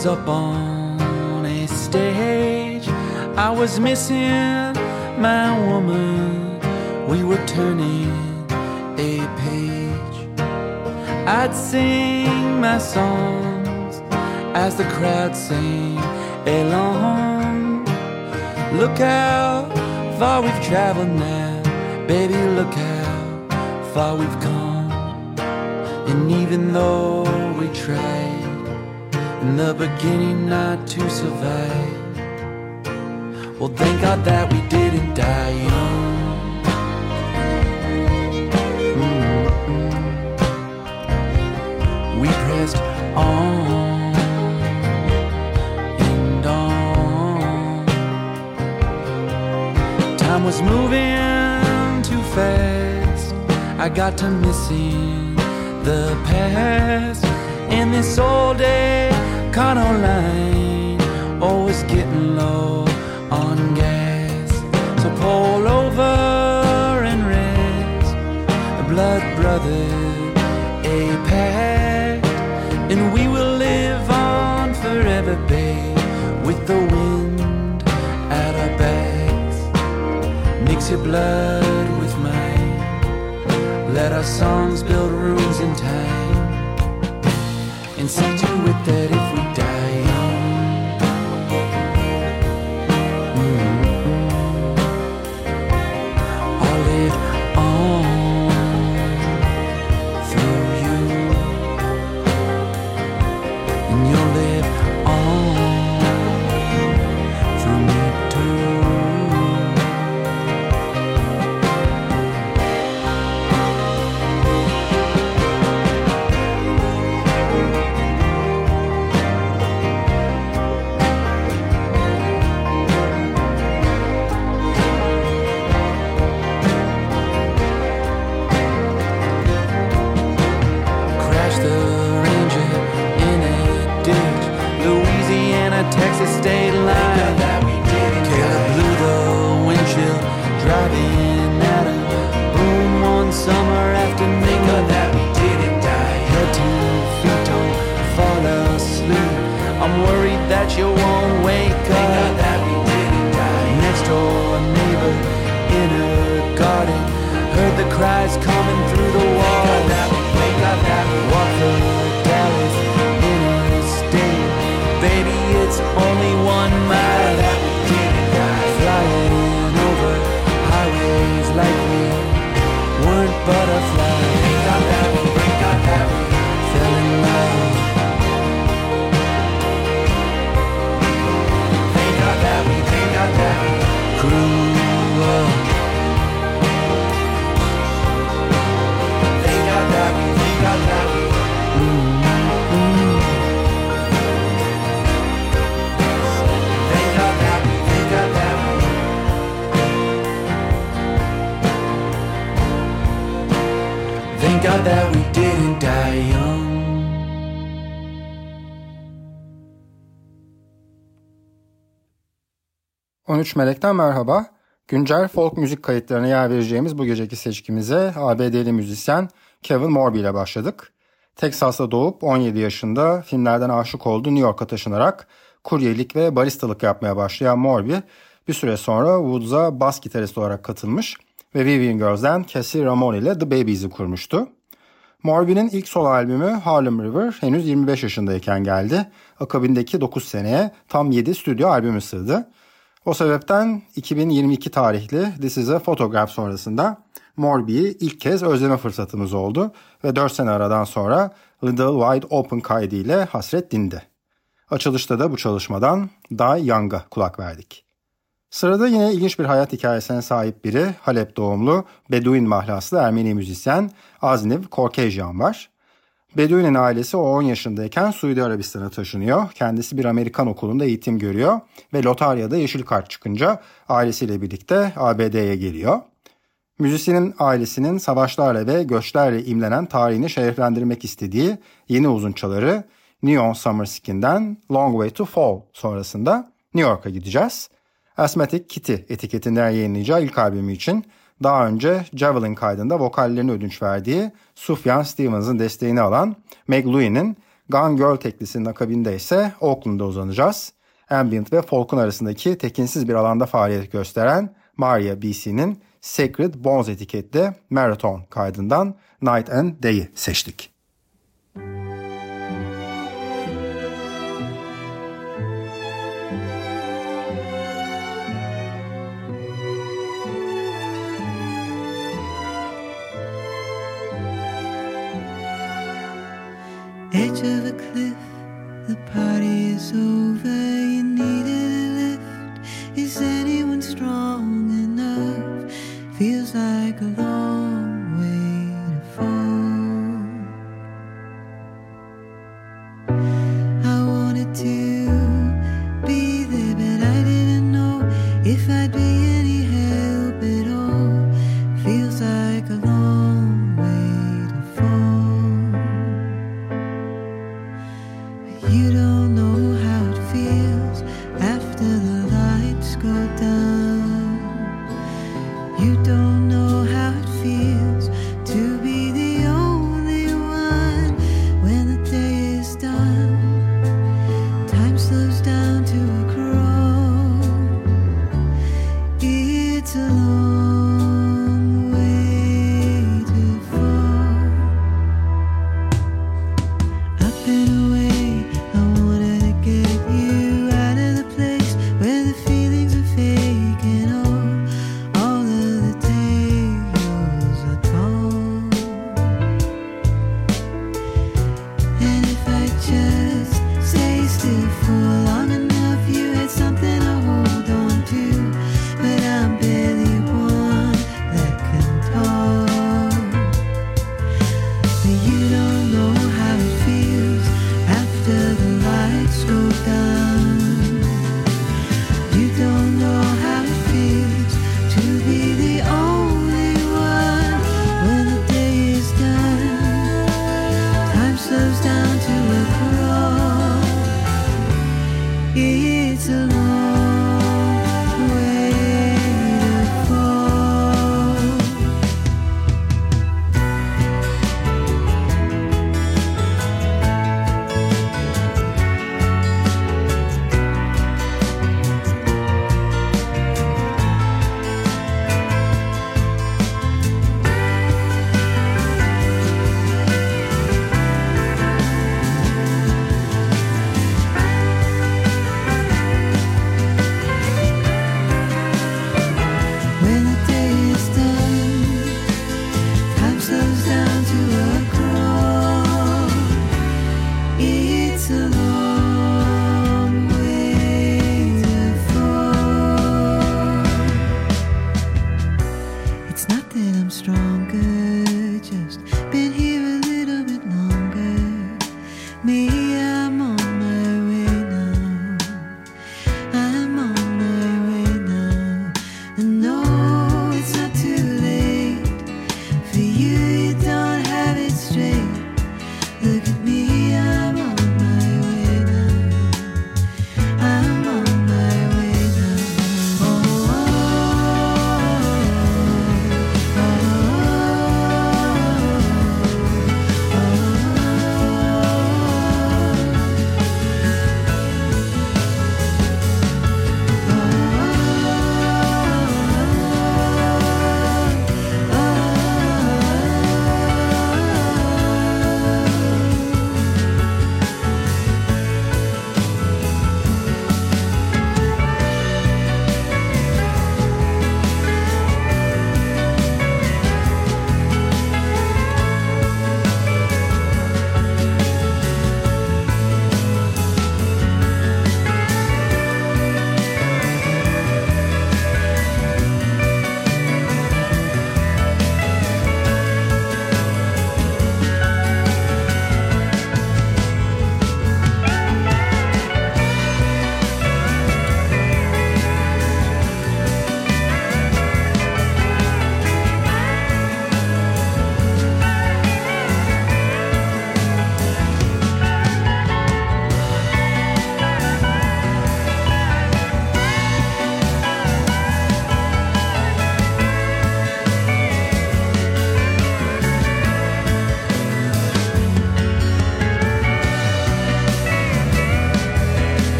Was up on a stage. I was missing my woman. We were turning a page. I'd sing my songs as the crowd sang along. Look how far we've traveled now, baby. Look how far we've come. And even though we tried in the beginning not to survive, well, thank God that we didn't die young. Mm-mm. We pressed on and on. Time was moving too fast. I got to missing the past in this old day Cano line always getting low on gas. So pull over and rest. A blood brother a pact. And we will live on forever babe with the wind at our backs. Mix your blood with mine. Let our songs build runes in time. And see to it that it's only one mile. God that we didn't die young. ...13 Melek'ten merhaba. Güncel folk müzik kayıtlarına yer vereceğimiz bu geceki seçkimize ABD'li müzisyen Kevin Morby ile başladık. Texas'ta doğup 17 yaşında filmlerden aşık olduğu New York'a taşınarak kuryelik ve baristalık yapmaya başlayan Morby bir süre sonra Woods'a bas gitarist olarak katılmış ve Vivian Girls'den Cassie Ramone ile The Babies'i kurmuştu. Morby'nin ilk solo albümü Harlem River henüz 25 yaşındayken geldi. Akabindeki 9 seneye tam 7 stüdyo albümü sığdı. O sebepten 2022 tarihli This is a Photograph sonrasında Morbi'yi ilk kez özleme fırsatımız oldu ve 4 sene aradan sonra Little Wide Open kaydıyla hasret dindi. Açılışta da bu çalışmadan Die Young'a kulak verdik. Sırada yine ilginç bir hayat hikayesine sahip biri Halep doğumlu Beduin mahlaslı Ermeni müzisyen Azniv Korkejyan var. Beduin'in ailesi o 10 yaşındayken Suudi Arabistan'a taşınıyor. Kendisi bir Amerikan okulunda eğitim görüyor ve lotaryada yeşil kart çıkınca ailesiyle birlikte ABD'ye geliyor. Müzisyenin ailesinin savaşlarla ve göçlerle imlenen tarihini şereflendirmek istediği yeni uzunçaları Neon Summer Skin'den Long Way to Fall sonrasında New York'a gideceğiz. Asthmatic Kitty etiketinden yayınlayacağı ilk albümü için daha önce Javelin kaydında vokallerini ödünç verdiği Sufjan Stevens'ın desteğini alan Meg Louie'nin Gone Girl teklisinin akabinde ise Oakland'da uzanacağız. Ambient ve folk'un arasındaki tekinsiz bir alanda faaliyet gösteren Maria BC'nin Sacred Bones etiketli Marathon kaydından Night and Day'i seçtik. Edge of a cliff, the party is over. Been away.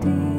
day.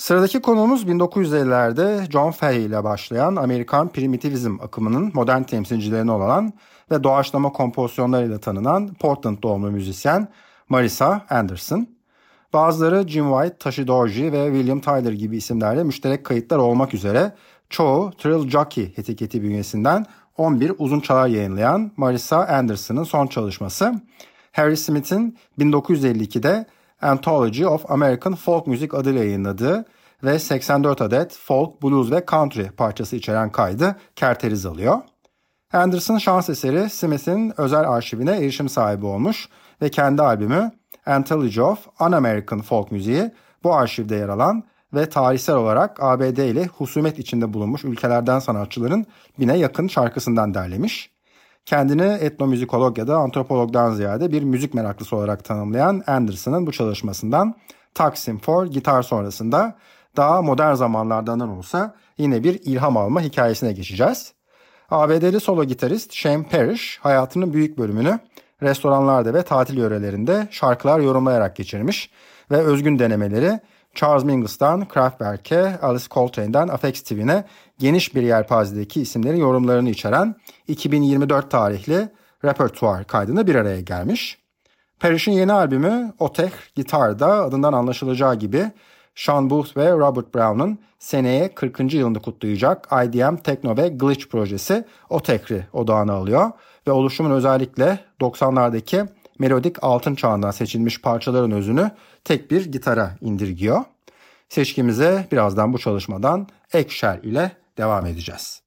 Sıradaki konumuz 1950'lerde John Fay ile başlayan Amerikan primitivizm akımının modern temsilcilerine olan ve doğaçlama kompozisyonlarıyla tanınan Portland doğumlu müzisyen Marissa Anderson. Bazıları Jim White, Tashi Dorji ve William Tyler gibi isimlerle müşterek kayıtlar olmak üzere çoğu Trill Jockey etiketi bünyesinden 11 uzun çalar yayınlayan Marissa Anderson'ın son çalışması Harry Smith'in 1952'de Anthology of American Folk Music adıyla yayınladığı ve 84 adet folk, blues ve country parçası içeren kaydı kerteriz alıyor. Anderson şans eseri Smith'in özel arşivine erişim sahibi olmuş ve kendi albümü Anthology of Un-American Folk Müziği bu arşivde yer alan ve tarihsel olarak ABD ile husumet içinde bulunmuş ülkelerden sanatçıların bine yakın şarkısından derlemiş. Kendini etnomüzikolog ya da antropologdan ziyade bir müzik meraklısı olarak tanımlayan Anderson'ın bu çalışmasından Taksim for gitar sonrasında daha modern zamanlardan olsa yine bir ilham alma hikayesine geçeceğiz. ABD'li solo gitarist Shane Parrish hayatının büyük bölümünü restoranlarda ve tatil yörelerinde şarkılar yorumlayarak geçirmiş ve özgün denemeleri Charles Mingus'tan Kraftwerk'e, Alice Coltrane'den Afex Twin'e geniş bir yelpazedeki isimlerin yorumlarını içeren 2024 tarihli repertuar kaydını bir araya gelmiş. Parrish'in yeni albümü Otech Gitar'da adından anlaşılacağı gibi Sean Booth ve Robert Brown'un seneye 40. yılını kutlayacak IDM Techno ve Glitch projesi Otech'i odağına alıyor ve oluşumun özellikle 90'lardaki melodik altın çağından seçilmiş parçaların özünü tek bir gitara indirgiyor. Seçkimize birazdan bu çalışmadan Eggshell ile devam edeceğiz.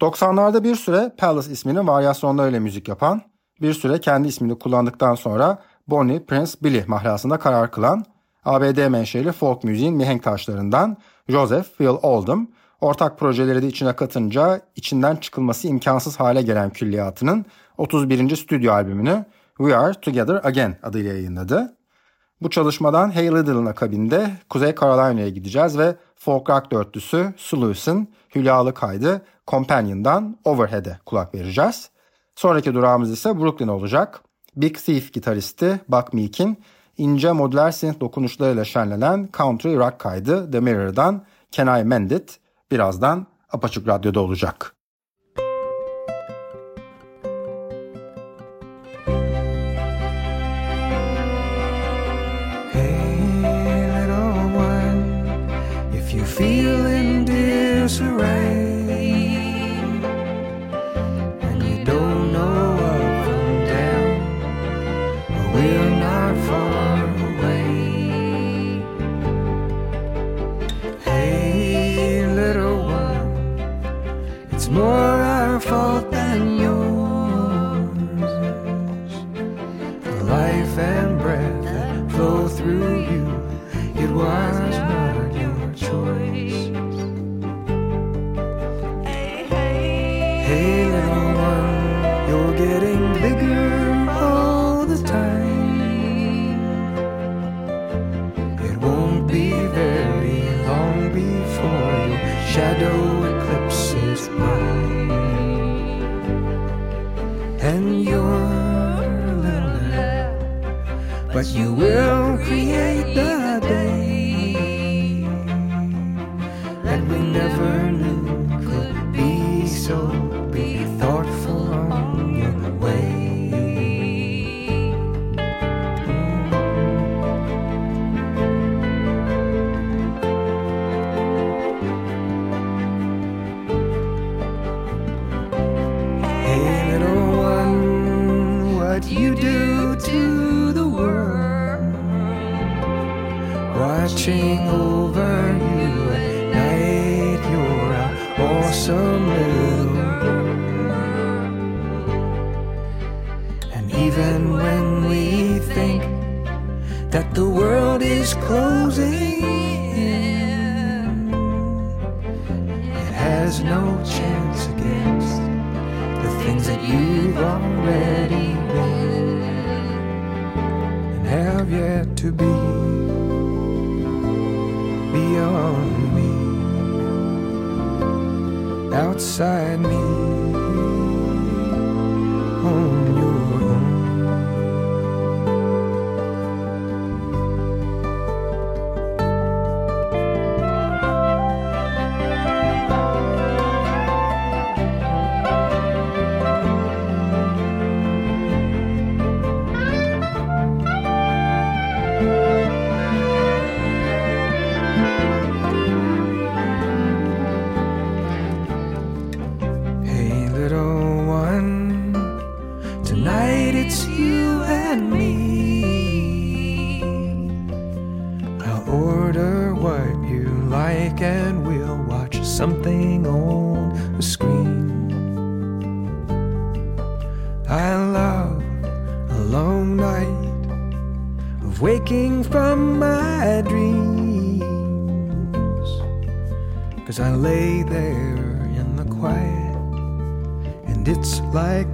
90'larda bir süre Palace isminin varyasyonlarıyla müzik yapan, bir süre kendi ismini kullandıktan sonra Bonnie Prince Billy mahlasında karar kılan ABD menşeli folk müziğin mihenk taşlarından Joseph Phil Oldham, ortak projeleri de içine katınca içinden çıkılması imkansız hale gelen külliyatının 31. stüdyo albümünü We Are Together Again adıyla yayınladı. Bu çalışmadan Hey Little'ın akabinde Kuzey Carolina'ya gideceğiz ve folk rock dörtlüsü Suluis'in hülyalı kaydı Companion'dan Overhead'e kulak vereceğiz. Sonraki durağımız ise Brooklyn olacak. Big Thief gitaristi Buck Meek'in ince modüler synth dokunuşlarıyla şenlenen country rock kaydı The Mirror'dan Can I Mend It birazdan Apaçık Radyo'da olacak. Disarray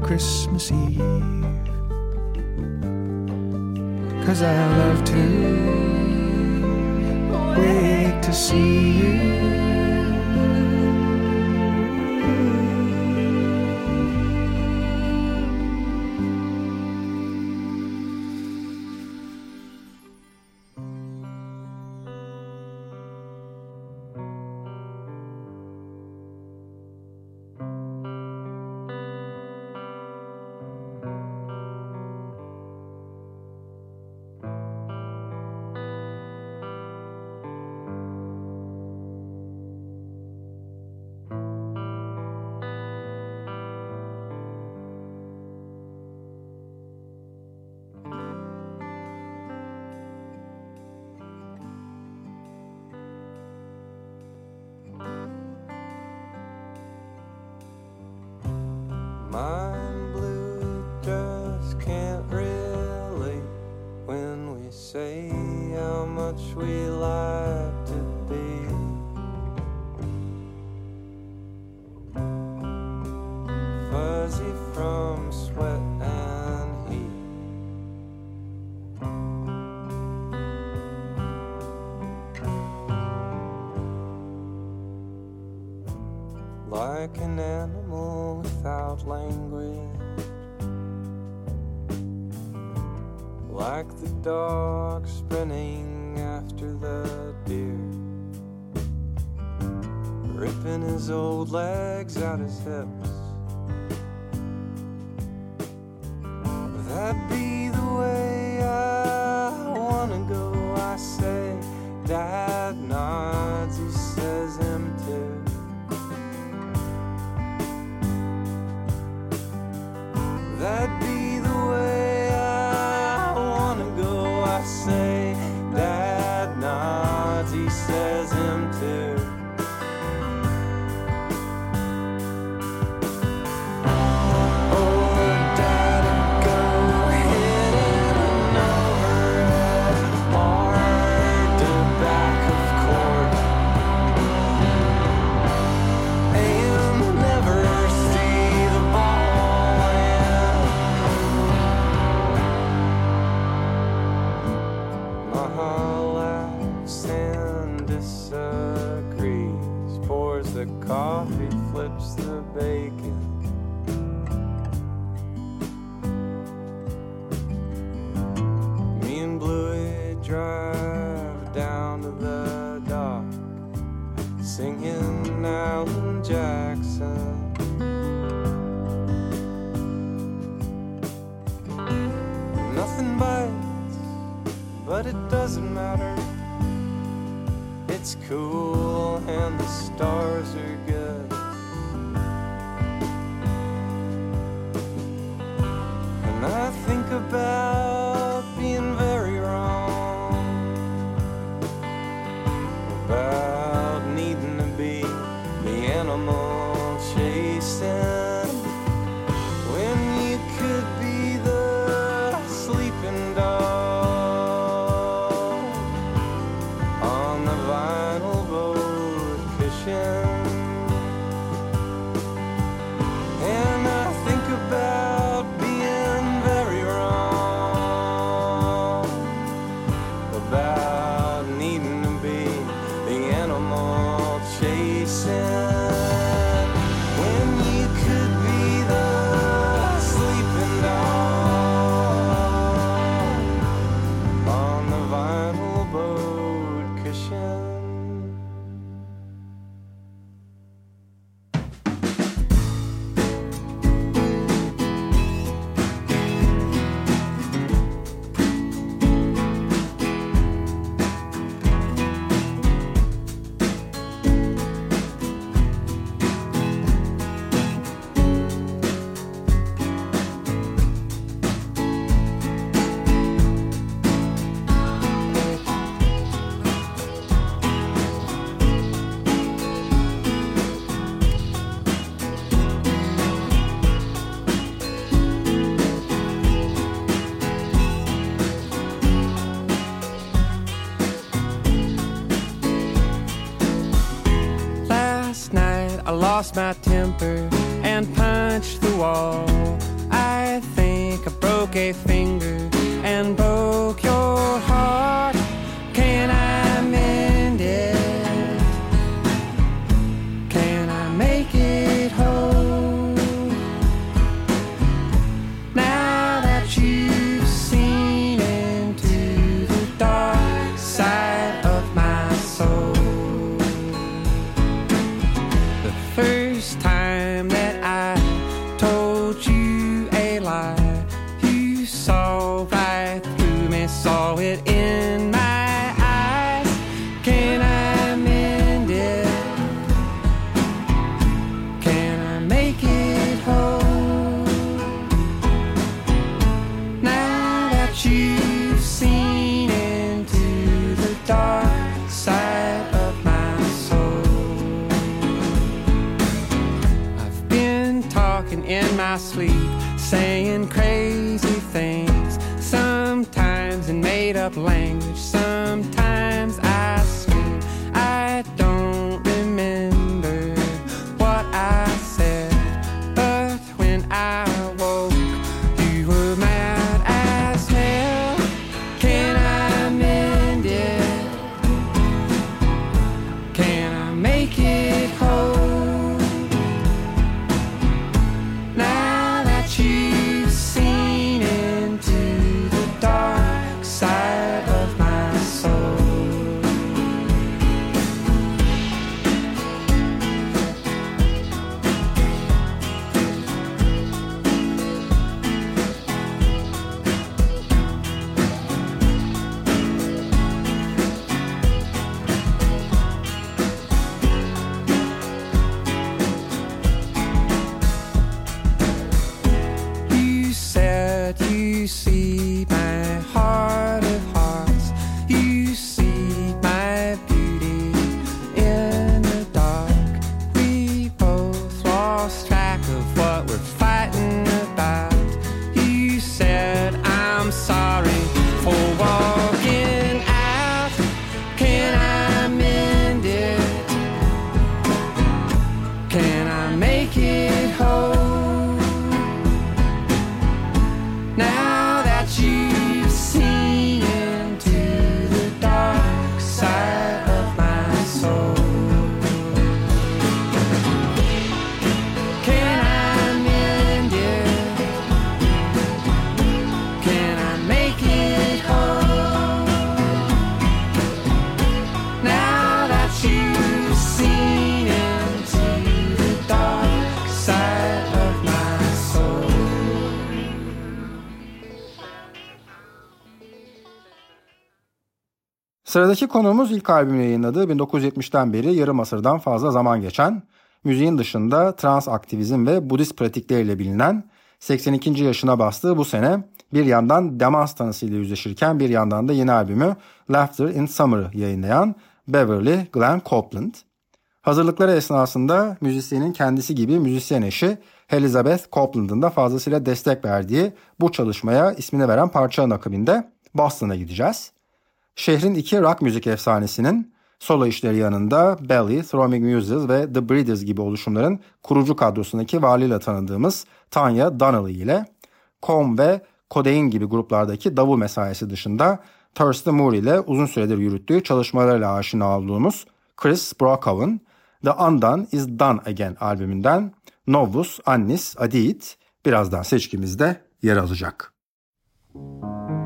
Christmas Eve. Cause I love to wait to see you. like an animal without language. Like the dog sprinting after the deer, ripping his old legs out his hip Nothing bites, but it doesn't matter. It's cool and the stars are good. And I think about I lost my temper and punched the wall. I think I broke a finger and broke Sıradaki konuğumuz ilk albümü yayınladığı 1970'ten beri yarım asırdan fazla zaman geçen, müziğin dışında trans aktivizm ve Budist pratikleriyle bilinen 82. yaşına bastığı bu sene bir yandan demans tanısıyla yüzleşirken bir yandan da yeni albümü Laughter in Summer yayınlayan Beverly Glenn Copeland. Hazırlıkları esnasında müzisyenin kendisi gibi müzisyen eşi Elizabeth Copeland'ın da fazlasıyla destek verdiği bu çalışmaya ismini veren parçanın akabinde Boston'a gideceğiz. Şehrin iki rock müzik efsanesinin solo işleri yanında Belly, Throbbing Muses ve The Breeders gibi oluşumların kurucu kadrosundaki valiyle tanıdığımız Tanya Donnelly ile Com ve Codeine gibi gruplardaki davul mesaisi dışında Thurston Moore ile uzun süredir yürüttüğü çalışmalarıyla aşina olduğumuz Chris Brockhaven, The Undone is Done Again albümünden Novus Annis Adiit birazdan seçkimizde yer alacak. Müzik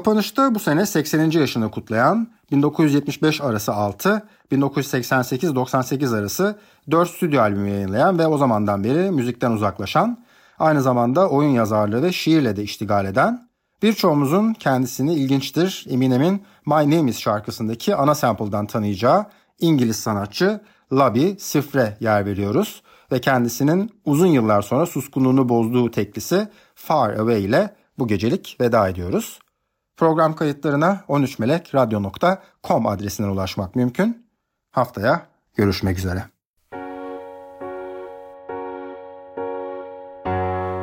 Kapanışta bu sene 80. yaşını kutlayan 1975 arası 6, 1988-98 arası 4 stüdyo albümü yayınlayan ve o zamandan beri müzikten uzaklaşan, aynı zamanda oyun yazarlığı ve şiirle de iştigal eden, birçoğumuzun kendisini ilginçtir Eminem'in My Name Is şarkısındaki ana sample'dan tanıyacağı İngiliz sanatçı Labi Sifre yer veriyoruz ve kendisinin uzun yıllar sonra suskunluğunu bozduğu teklisi Far Away ile bu gecelik veda ediyoruz. Program kayıtlarına 13melekradyo.com adresinden ulaşmak mümkün. Haftaya görüşmek üzere.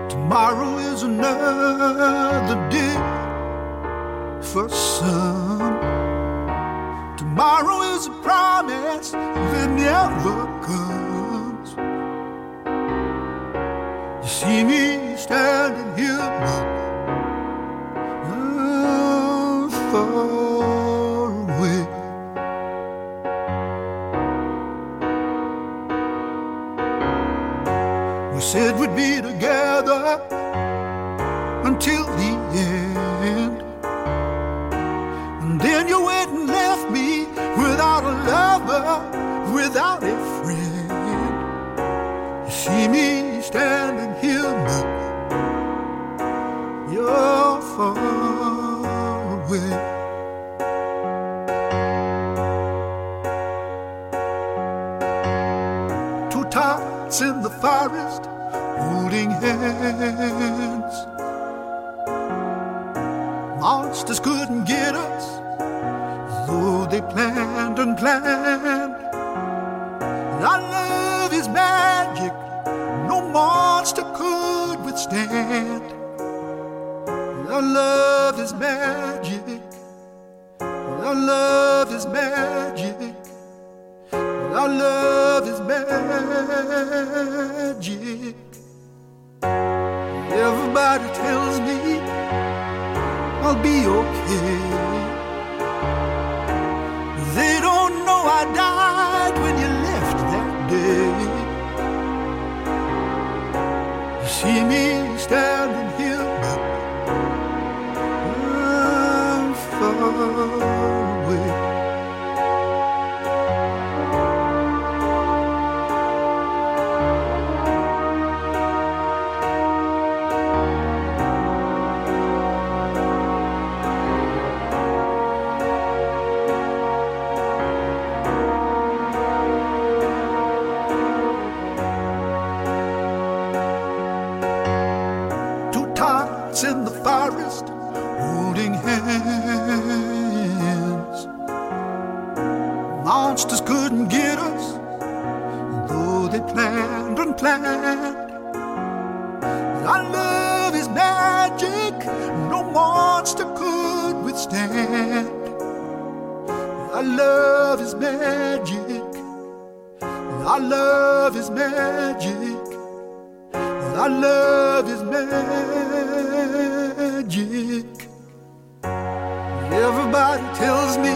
Tomorrow is another day for some. Tomorrow is a promise that never comes. You see me standing here, far away. We said we'd be together until the end. And then you went and left me without a lover, without a friend. You see me standing here, but you're far away. In the forest holding hands. Monsters couldn't get us, though they planned and planned. Our love is magic, no monster could withstand. Our love is magic, our love is magic. Our love is magic. Everybody tells me I'll be okay. They don't know I died when you left that day. You see me standing here, I'm far couldn't get us, though they planned and planned. Our love is magic, no monster could withstand. Our love is magic, our love is magic. Our love is magic. Everybody tells me